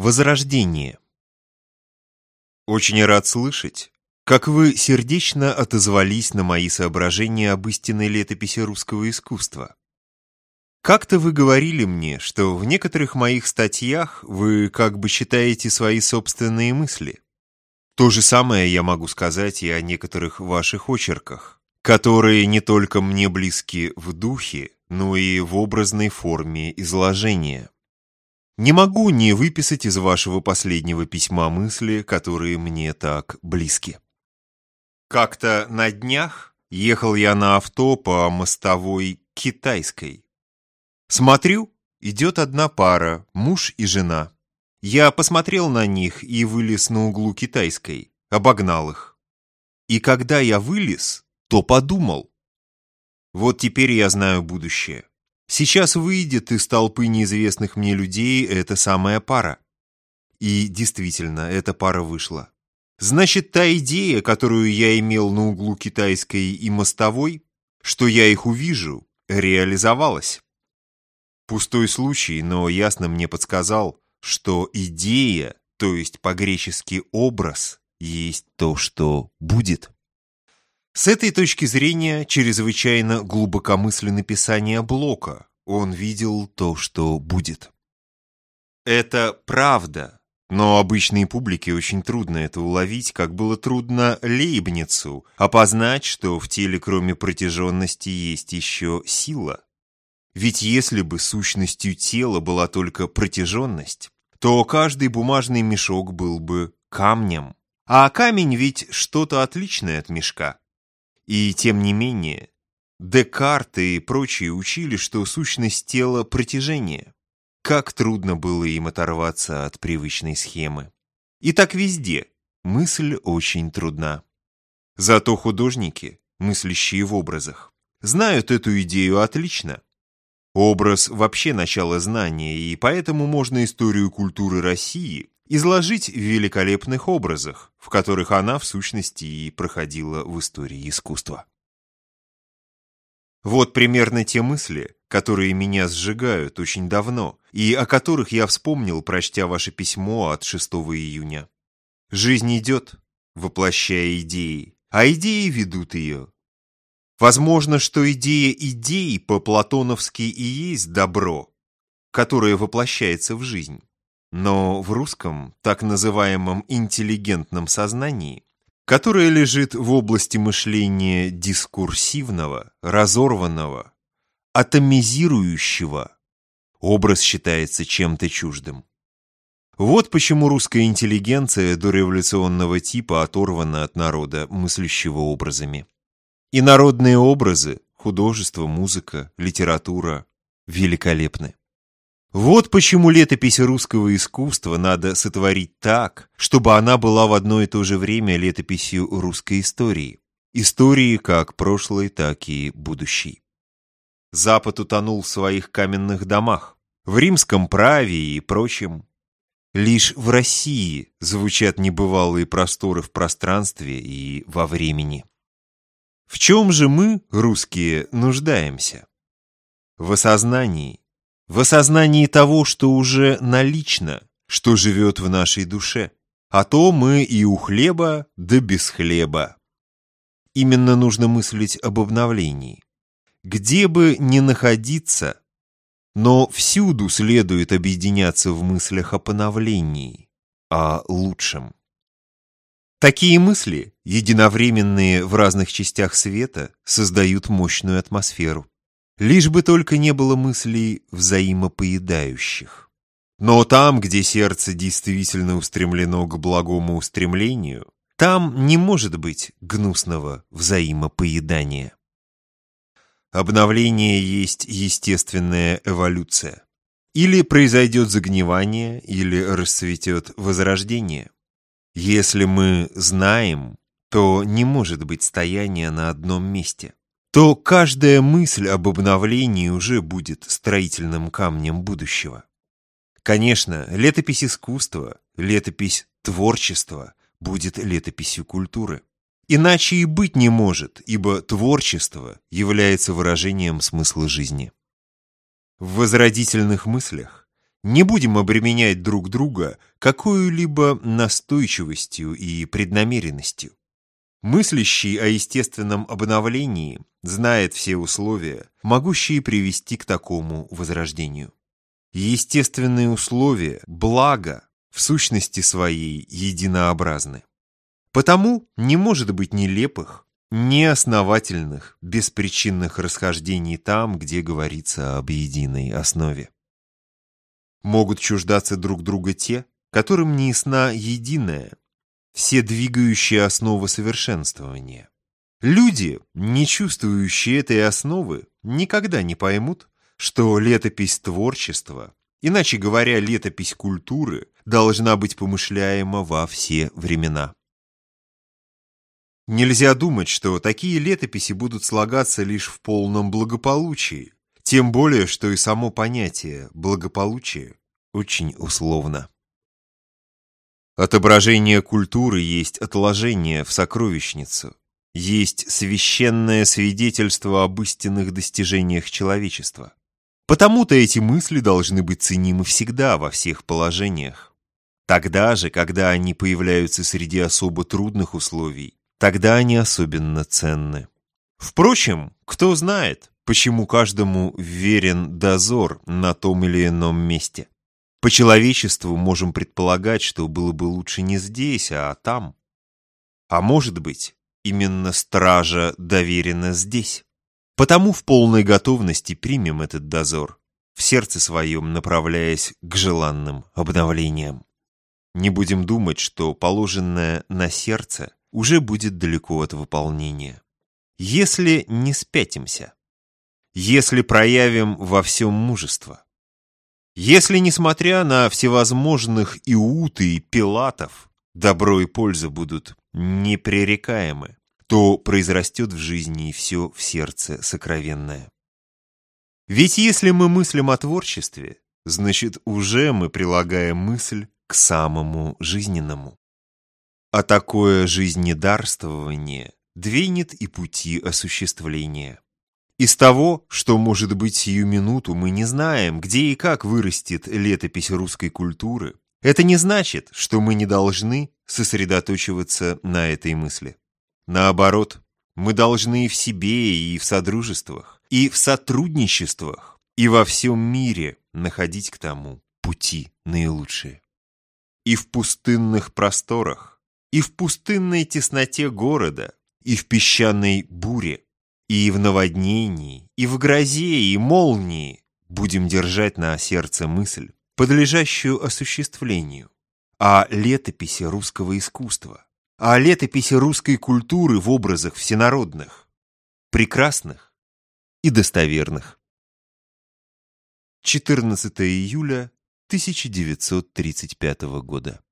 Возрождение. Очень рад слышать, как вы сердечно отозвались на мои соображения об истинной летописи русского искусства. Как-то вы говорили мне, что в некоторых моих статьях вы как бы считаете свои собственные мысли. То же самое я могу сказать и о некоторых ваших очерках, которые не только мне близки в духе, но и в образной форме изложения. Не могу не выписать из вашего последнего письма мысли, которые мне так близки. Как-то на днях ехал я на авто по мостовой китайской. Смотрю, идет одна пара, муж и жена. Я посмотрел на них и вылез на углу китайской, обогнал их. И когда я вылез, то подумал. Вот теперь я знаю будущее. Сейчас выйдет из толпы неизвестных мне людей эта самая пара. И действительно, эта пара вышла. Значит, та идея, которую я имел на углу китайской и мостовой, что я их увижу, реализовалась. Пустой случай, но ясно мне подсказал, что идея, то есть по-гречески образ, есть то, что будет. С этой точки зрения чрезвычайно глубокомысленно писание Блока. Он видел то, что будет. Это правда, но обычной публике очень трудно это уловить, как было трудно Лейбницу опознать, что в теле кроме протяженности есть еще сила. Ведь если бы сущностью тела была только протяженность, то каждый бумажный мешок был бы камнем. А камень ведь что-то отличное от мешка. И тем не менее, Декарт и прочие учили, что сущность тела – протяжение. Как трудно было им оторваться от привычной схемы. И так везде. Мысль очень трудна. Зато художники, мыслящие в образах, знают эту идею отлично. Образ вообще начало знания, и поэтому можно историю культуры России изложить в великолепных образах, в которых она, в сущности, и проходила в истории искусства. Вот примерно те мысли, которые меня сжигают очень давно, и о которых я вспомнил, прочтя ваше письмо от 6 июня. Жизнь идет, воплощая идеи, а идеи ведут ее. Возможно, что идея идей по-платоновски и есть добро, которое воплощается в жизнь. Но в русском, так называемом интеллигентном сознании, которое лежит в области мышления дискурсивного, разорванного, атомизирующего, образ считается чем-то чуждым. Вот почему русская интеллигенция дореволюционного типа оторвана от народа, мыслящего образами. И народные образы, художество, музыка, литература великолепны. Вот почему летопись русского искусства надо сотворить так, чтобы она была в одно и то же время летописью русской истории. Истории как прошлой, так и будущей. Запад утонул в своих каменных домах, в римском праве и прочем. Лишь в России звучат небывалые просторы в пространстве и во времени. В чем же мы, русские, нуждаемся? В осознании, в осознании того, что уже налично, что живет в нашей душе. А то мы и у хлеба, да без хлеба. Именно нужно мыслить об обновлении. Где бы ни находиться, но всюду следует объединяться в мыслях о поновлении, о лучшем. Такие мысли, единовременные в разных частях света, создают мощную атмосферу. Лишь бы только не было мыслей взаимопоедающих. Но там, где сердце действительно устремлено к благому устремлению, там не может быть гнусного взаимопоедания. Обновление есть естественная эволюция. Или произойдет загнивание, или расцветет возрождение. Если мы знаем, то не может быть стояния на одном месте то каждая мысль об обновлении уже будет строительным камнем будущего. Конечно, летопись искусства, летопись творчества будет летописью культуры. Иначе и быть не может, ибо творчество является выражением смысла жизни. В возродительных мыслях Не будем обременять друг друга какой-либо настойчивостью и преднамеренностью. Мыслящий о естественном обновлении знает все условия, могущие привести к такому возрождению. Естественные условия, благо, в сущности своей единообразны. Потому не может быть нелепых, неосновательных, беспричинных расхождений там, где говорится об единой основе. Могут чуждаться друг друга те, которым не ясна единая, все двигающие основы совершенствования. Люди, не чувствующие этой основы, никогда не поймут, что летопись творчества, иначе говоря, летопись культуры, должна быть помышляема во все времена. Нельзя думать, что такие летописи будут слагаться лишь в полном благополучии, тем более, что и само понятие «благополучие» очень условно. Отображение культуры есть отложение в сокровищницу, есть священное свидетельство об истинных достижениях человечества. Потому-то эти мысли должны быть ценимы всегда, во всех положениях. Тогда же, когда они появляются среди особо трудных условий, тогда они особенно ценны. Впрочем, кто знает, почему каждому верен дозор на том или ином месте. По человечеству можем предполагать, что было бы лучше не здесь, а там. А может быть, именно стража доверена здесь. Потому в полной готовности примем этот дозор, в сердце своем направляясь к желанным обновлениям. Не будем думать, что положенное на сердце уже будет далеко от выполнения. Если не спятимся, если проявим во всем мужество, если, несмотря на всевозможных иуты и пилатов, добро и польза будут непререкаемы, то произрастет в жизни и все в сердце сокровенное. Ведь если мы мыслим о творчестве, значит, уже мы прилагаем мысль к самому жизненному. А такое жизнедарствование двинет и пути осуществления. Из того, что может быть сию минуту, мы не знаем, где и как вырастет летопись русской культуры. Это не значит, что мы не должны сосредоточиваться на этой мысли. Наоборот, мы должны и в себе, и в содружествах, и в сотрудничествах, и во всем мире находить к тому пути наилучшие. И в пустынных просторах, и в пустынной тесноте города, и в песчаной буре, и в наводнении, и в грозе, и молнии будем держать на сердце мысль, подлежащую осуществлению, о летописи русского искусства, о летописи русской культуры в образах всенародных, прекрасных и достоверных. 14 июля 1935 года.